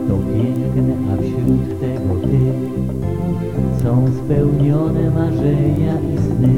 to piękne, a wśród tego ty są spełnione marzenia i sny.